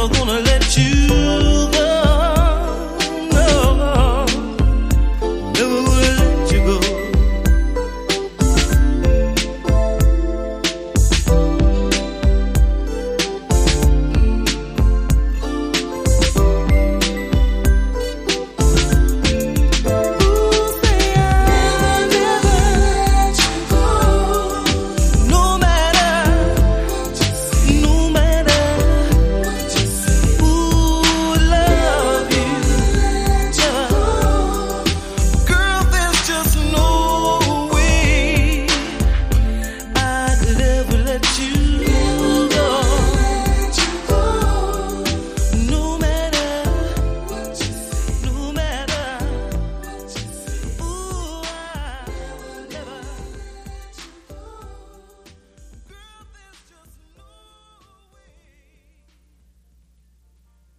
not gonna let you go.